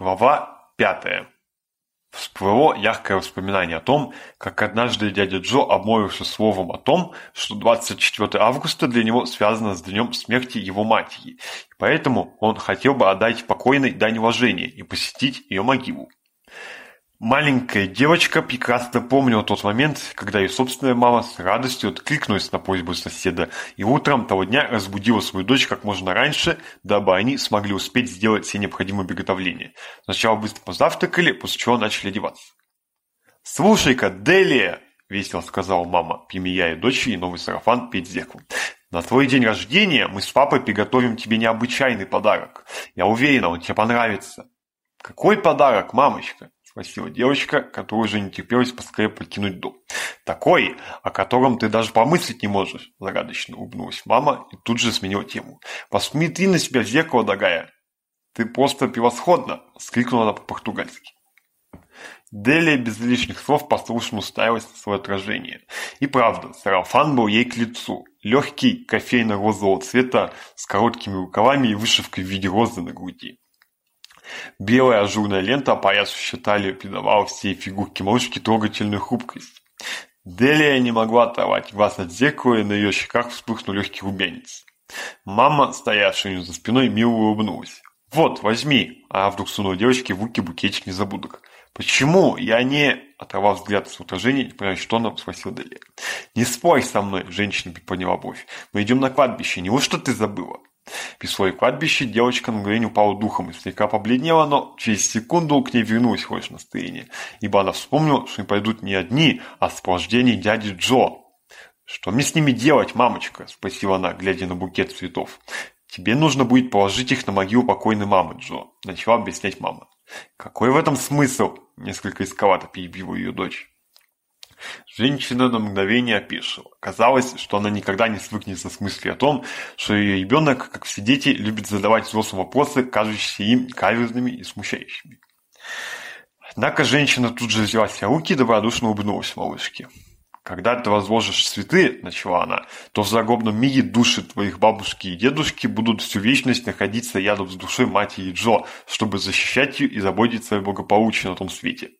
Глава пятая. Всплыло яркое воспоминание о том, как однажды дядя Джо, обмолвившись словом о том, что 24 августа для него связано с днем смерти его матери, и поэтому он хотел бы отдать покойной дань уважения и посетить ее могилу. Маленькая девочка прекрасно помнила тот момент, когда ее собственная мама с радостью откликнулась на просьбу соседа и утром того дня разбудила свою дочь как можно раньше, дабы они смогли успеть сделать все необходимые приготовления. Сначала быстро позавтракали, после чего начали одеваться. «Слушай-ка, Делия!» – весело сказала мама, примеяя дочери новый сарафан перед зеркалом. На твой день рождения мы с папой приготовим тебе необычайный подарок. Я уверена, он тебе понравится. Какой подарок, мамочка? — спросила девочка, которая уже не терпелась поскорее покинуть дом. «Такой, о котором ты даже помыслить не можешь!» – загадочно улыбнулась мама и тут же сменила тему. «Посмотри на себя в зеркало, дорогая! Ты просто превосходно, – скрикнула она по-португальски. Делия без лишних слов послушно уставилась на свое отражение. И правда, сарафан был ей к лицу. Легкий, кофейно-розового цвета, с короткими рукавами и вышивкой в виде розы на груди. Белая ажурная лента опоясывающая талию придавала всей фигурке малышки трогательную хрупкость. Делия не могла оторвать глаз от зеркала, и на ее щеках вспыхнул легкий румянец. Мама, стоявшая у нее за спиной, мило улыбнулась. «Вот, возьми!» А вдруг сунула девочке в руки букетик незабудок. «Почему я не...» Оторвав взгляд с отражения, не понимая, что нам спросил Делия. «Не спорь со мной!» – женщина приподняла бровь. «Мы идем на кладбище, не вот что ты забыла?» При своей кладбище девочка на мгновение упала духом и слегка побледнела, но через секунду к ней вернулось хорошее настроение, ибо она вспомнила, что не пойдут не одни, а с сопровождении дяди Джо. «Что мне с ними делать, мамочка?» – спросила она, глядя на букет цветов. «Тебе нужно будет положить их на могилу покойной мамы, Джо», – начала объяснять мама. «Какой в этом смысл?» – несколько исковато перебила ее дочь. Женщина на мгновение опешила. Казалось, что она никогда не свыкнется с мыслью о том, что ее ребенок, как все дети, любит задавать взрослым вопросы, кажущиеся им каверзными и смущающими. Однако женщина тут же взяла себя руки и добродушно улыбнулась малышке. «Когда ты возложишь цветы, — начала она, — то в загробном мире души твоих бабушки и дедушки будут всю вечность находиться рядом с душой матери Джо, чтобы защищать ее и заботиться о благополучии на том свете.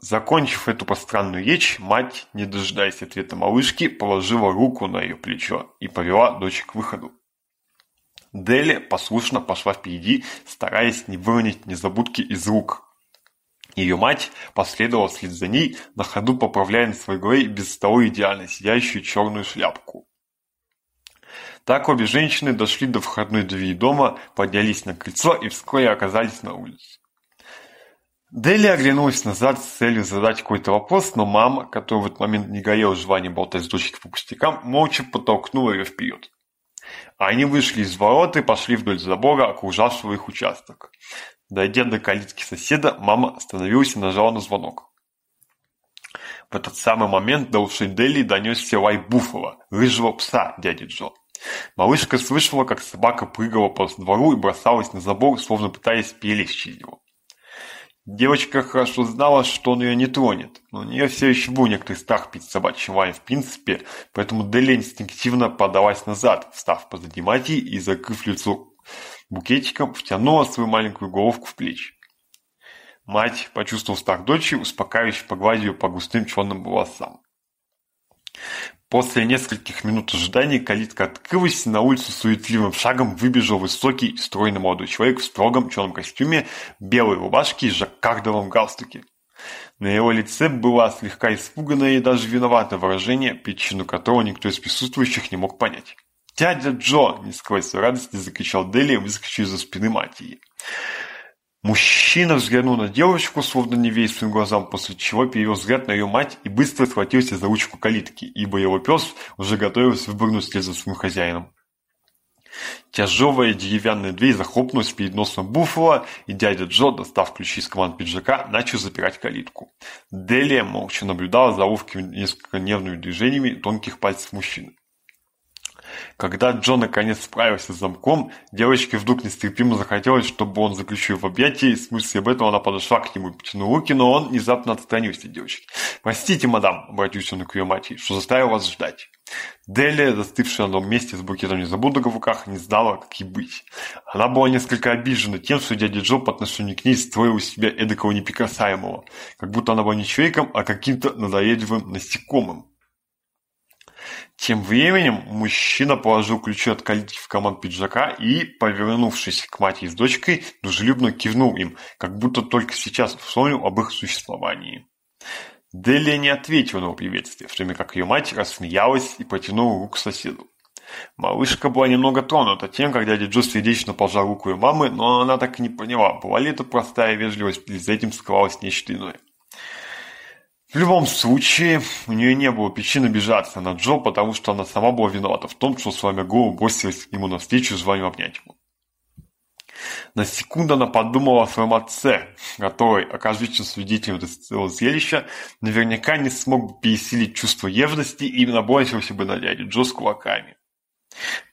Закончив эту пространную речь, мать, не дожидаясь ответа малышки, положила руку на ее плечо и повела дочь к выходу. Дели послушно пошла впереди, стараясь не выронить незабудки из рук. Ее мать последовала вслед за ней, на ходу поправляя на своей голове без того идеально сидящую черную шляпку. Так обе женщины дошли до входной двери дома, поднялись на крыльцо и вскоре оказались на улице. Дели оглянулась назад с целью задать какой-то вопрос, но мама, которая в этот момент не горела желанием болтать с дочкой по пустякам, молча подтолкнула ее вперед. Они вышли из ворот и пошли вдоль забора, окружавшего их участок. Дойдя до калитки соседа, мама остановилась и нажала на звонок. В этот самый момент до ушей Дели донесся лай буфала, рыжего пса дяди Джо. Малышка слышала, как собака прыгала по двору и бросалась на забор, словно пытаясь перелезть через него. Девочка хорошо знала, что он ее не тронет, но у нее все еще был некоторый страх перед собачьим варе в принципе, поэтому Дели инстинктивно подалась назад, встав позади матери и, закрыв лицо букетиком, втянула свою маленькую головку в плечи. Мать, почувствовала страх дочери, успокаивающе погладила ее по густым черным волосам. После нескольких минут ожидания калитка открылась, и на улицу суетливым шагом выбежал высокий и стройный молодой человек в строгом черном костюме, белой рубашке и жаккардовом галстуке. На его лице было слегка испуганное и даже виноватое выражение, причину которого никто из присутствующих не мог понять. «Дядя Джо!» – не сквозь радости закричал Дели, выскочив из-за спины матери. Мужчина взглянул на девочку, словно невестную глазам, после чего перевел взгляд на ее мать и быстро схватился за ручку калитки, ибо его пес уже готовился выпрыгнуть вслед за своим хозяином. Тяжелая деревянная дверь захлопнулась перед носом Буффало, и дядя Джо, достав ключи из команд пиджака, начал запирать калитку. Делия молча наблюдала за ловкими несколько нервными движениями тонких пальцев мужчины. Когда Джон наконец справился с замком, девочке вдруг нестерпимо захотелось, чтобы он заключил в объятии, и с мыслью об этом она подошла к нему и потянула руки, но он внезапно отстранился от девочки. «Простите, мадам», — обратился он к ее матери, — «что заставил вас ждать». Дели, застывшая на одном месте с букетом незабудок в руках, не знала, как ей быть. Она была несколько обижена тем, что дядя Джо по отношению к ней строил из себя эдакого неприкасаемого, как будто она была не человеком, а каким-то надоедливым насекомым. Тем временем мужчина положил ключи от калитки в карман пиджака и, повернувшись к матери с дочкой, дружелюбно кивнул им, как будто только сейчас вспомнил об их существовании. Делия не ответила на его приветствие, в то время как ее мать рассмеялась и потянула руку соседу. Малышка была немного тронута тем, как дядя Джо сердечно пожал руку ее мамы, но она так и не поняла, была ли это простая вежливость или за этим скрывалось нечто иное. В любом случае, у нее не было причин обижаться на Джо, потому что она сама была виновата в том, что с вами Гоу бросилась ему навстречу желанию обнять его. На секунду она подумала о своем отце, который, окажется свидетелем этого зрелища, наверняка не смог бы пересилить чувство ревности и набросился бы на дядю Джо с кулаками.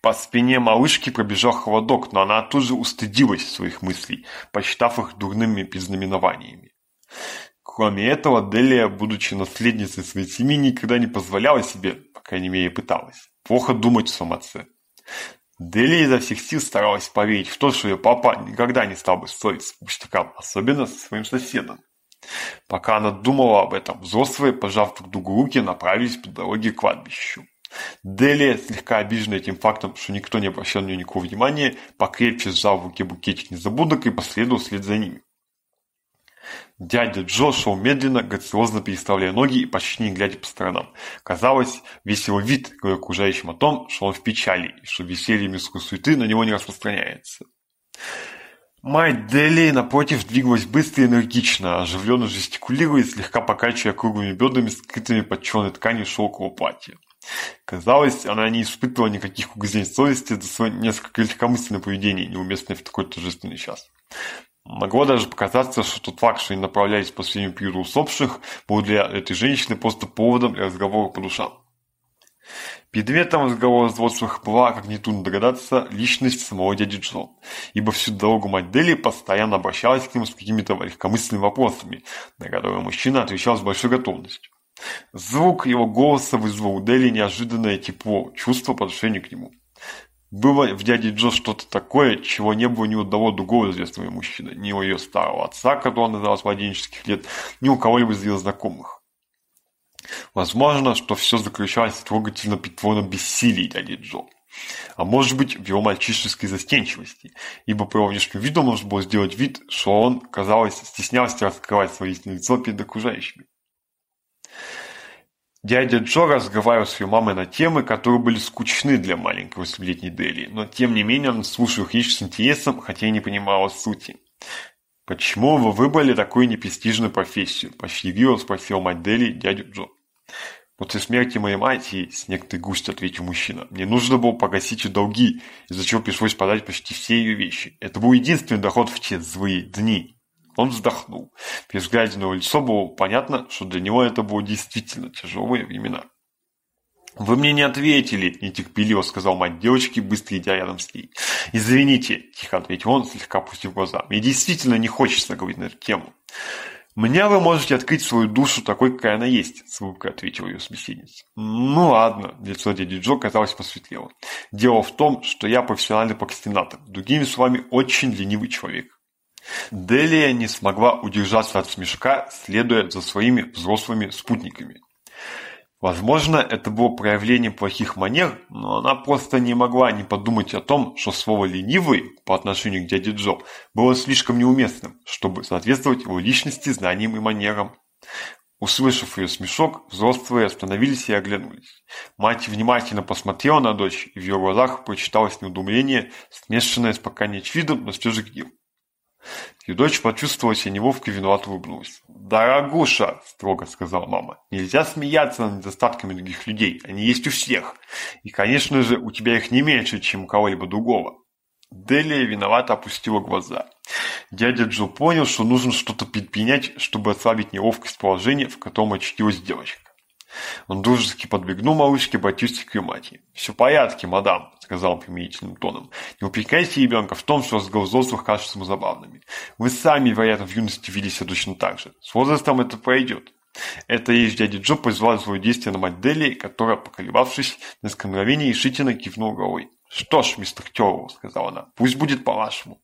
По спине малышки пробежал холодок, но она тут же устыдилась своих мыслей, посчитав их дурными признаменованиями кроме этого, Делия, будучи наследницей своей семьи, никогда не позволяла себе, по крайней мере, пыталась, плохо думать о своем отце. Делия изо всех сил старалась поверить в то, что ее папа никогда не стал бы ссориться с пустякам, особенно со своим соседом. Пока она думала об этом, взрослые, пожав друг другу руки, направились по дороге к кладбищу. Делия, слегка обиженная этим фактом, что никто не обращал на нее никакого внимания, покрепче сжал в руке букетик незабудок и последовал вслед за ними. Дядя Джо шел медленно, грациозно переставляя ноги и почти не глядя по сторонам. Казалось, весь его вид говоря окружающим о том, что он в печали, и что веселье мирской суеты на него не распространяется. Мать Дели, напротив, двигалась быстро и энергично, оживленно жестикулируя и слегка покачивая круглыми бедрами, скрытыми под черной тканью шелкового платья. Казалось, она не испытывала никаких угрызений совести за свое несколько легкомысленное поведение, неуместное в такой торжественный час. Nagroda даже показаться, что тот факт, что они направлялись по своему пиру усопших, был для этой женщины просто поводом для разговора по душам. Предметом разговора взводших была, как нетрудно догадаться, личность самого дяди Джо, ибо всю дорогу мать Дели постоянно обращалась к нему с какими-то легкомысленными вопросами, на которые мужчина отвечал с большой готовностью. Звук его голоса вызвал у Дели неожиданное тепло, чувство по отношению к нему – было в дяде Джо что-то такое, чего не было ни у одного другого известного мужчины, ни у ее старого отца, которого она знала с младенческих лет, ни у кого-либо из ее знакомых. Возможно, что все заключалось в трогательно притворном бессилии дяди Джо. А может быть, в его мальчишеской застенчивости, ибо по его внешнему виду можно было сделать вид, что он, казалось, стеснялся раскрывать свое истинное лицо перед окружающими. Дядя Джо разговаривал с ее мамой на темы, которые были скучны для маленькой восьмилетней Дели, но тем не менее он слушал речь с интересом, хотя и не понимал сути. «Почему вы выбрали такую непрестижную профессию?» – он спросил мать Дели дядю Джо. «После смерти моей матери, – с некоторой густь ответил мужчина, – мне нужно было погасить ее долги, из-за чего пришлось подать почти все ее вещи. Это был единственный доход в те злые дни». Он вздохнул. При взгляде на его лицо было понятно, что для него это было действительно тяжелые времена. «Вы мне не ответили», – нетерпеливо сказал мать девочки, быстро идя рядом с ней. «Извините», – тихо ответил он, слегка опустив глаза. «Мне действительно не хочется говорить на эту тему». «Меня вы можете открыть свою душу такой, какая она есть», – с улыбкой ответила ее собеседница. «Ну ладно», – лицо дяди Джо, казалось, посветлело. «Дело в том, что я профессиональный прокрастинатор. Другими словами, очень ленивый человек. Делия не смогла удержаться от смешка, следуя за своими взрослыми спутниками. Возможно, это было проявление плохих манер, но она просто не могла не подумать о том, что слово «ленивый» по отношению к дяде Джо было слишком неуместным, чтобы соответствовать его личности, знаниям и манерам. Услышав ее смешок, взрослые остановились и оглянулись. Мать внимательно посмотрела на дочь, и в ее глазах прочиталось неудумление, смешанное с пока нечвидом, но все же гнев. И дочь почувствовала себя неловко и виновато улыбнулась. «Дорогуша!» – строго сказала мама. «Нельзя смеяться над недостатками других людей. Они есть у всех. И, конечно же, у тебя их не меньше, чем у кого-либо другого». Делия виновато опустила глаза. Дядя Джо понял, что нужно что-то предпринять, чтобы ослабить неловкость положения, в котором очутилась девочка. Он дружески подбегнул малышке, обратившись к ее «Все в порядке, мадам», — сказал он примирительным тоном. «Не упрекайте ребенка в том, что разговор взрослых кажется забавными. Вы сами, вероятно, в юности вели себя точно так же. С возрастом это пройдет». Это и дядя Джо произвела свое действие на мать Дели, которая, поколебавшись, на мгновений решительно кивнула: головой. «Что ж, мистер Тёрл», — сказала она, — «пусть будет по-вашему».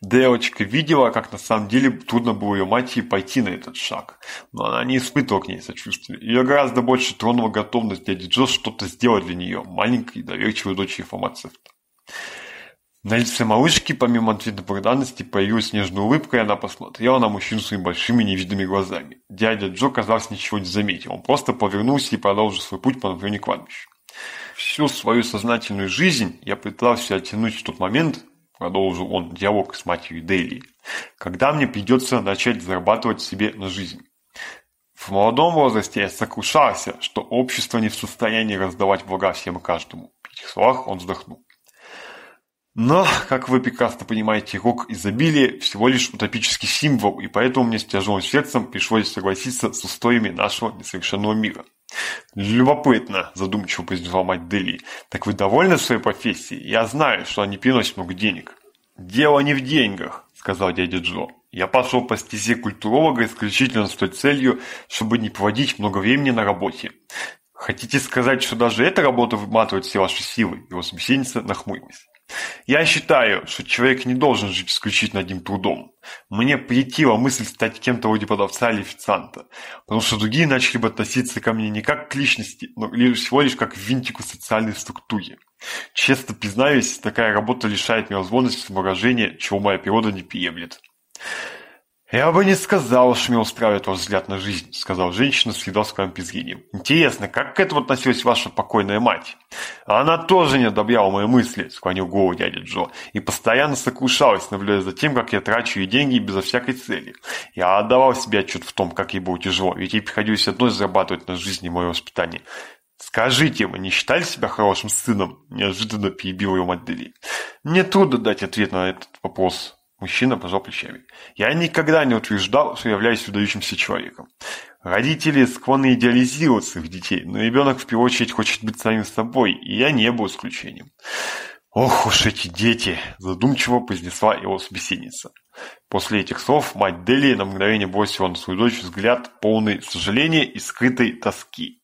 Девочка видела, как на самом деле трудно было ее матери пойти на этот шаг, но она не испытывала к ней сочувствия. Ее гораздо больше тронула готовность дяди Джо что-то сделать для нее, маленькой доверчивой дочери фармацевта. На лице малышки, помимо ответа благодарности, появилась нежная улыбка, и она посмотрела на мужчину своими большими невидимыми глазами. Дядя Джо, казалось, ничего не заметил. Он просто повернулся и продолжил свой путь по направлению к кладбищу. Всю свою сознательную жизнь я пытался оттянуть в тот момент, продолжил он диалог с матерью Дейли, когда мне придется начать зарабатывать себе на жизнь. В молодом возрасте я сокрушался, что общество не в состоянии раздавать блага всем и каждому. В этих словах он вздохнул. Но, как вы прекрасно понимаете, рок изобилия всего лишь утопический символ, и поэтому мне с тяжелым сердцем пришлось согласиться с устоями нашего несовершенного мира – Любопытно, задумчиво ломать Дели. Так вы довольны своей профессией? Я знаю, что они приносят много денег. Дело не в деньгах, сказал дядя Джо. Я пошел по стезе культуролога исключительно с той целью, чтобы не проводить много времени на работе. Хотите сказать, что даже эта работа выматывает все ваши силы? Его собеседница нахмурилась. Я считаю, что человек не должен жить исключительно одним трудом. Мне претила мысль стать кем-то вроде продавца или официанта, потому что другие начали бы относиться ко мне не как к личности, но лишь всего лишь как к винтику социальной структуры. Честно признаюсь, такая работа лишает меня возможности самовыражения, чего моя природа не приемлет. Я бы не сказал, что мне устраивает ваш взгляд на жизнь, сказал женщина с фидосковым пизгинем. Интересно, как к этому относилась ваша покойная мать? Она тоже не одобряла мои мысли, склонил голову дядя Джо, и постоянно сокрушалась, наблюдая за тем, как я трачу ее деньги безо всякой цели. Я отдавал себе отчет в том, как ей было тяжело, ведь ей приходилось одной зарабатывать на жизни и мое воспитание. «Скажите, вы не считали себя хорошим сыном?» – неожиданно перебил его Мадели. «Мне трудно дать ответ на этот вопрос», Мужчина пожал плечами. «Я никогда не утверждал, что являюсь выдающимся человеком. Родители склонны идеализировать своих детей, но ребенок в первую очередь хочет быть самим собой, и я не был исключением». «Ох уж эти дети!» – задумчиво произнесла его собеседница. После этих слов мать Дели на мгновение бросила на свою дочь взгляд полный сожаления и скрытой тоски.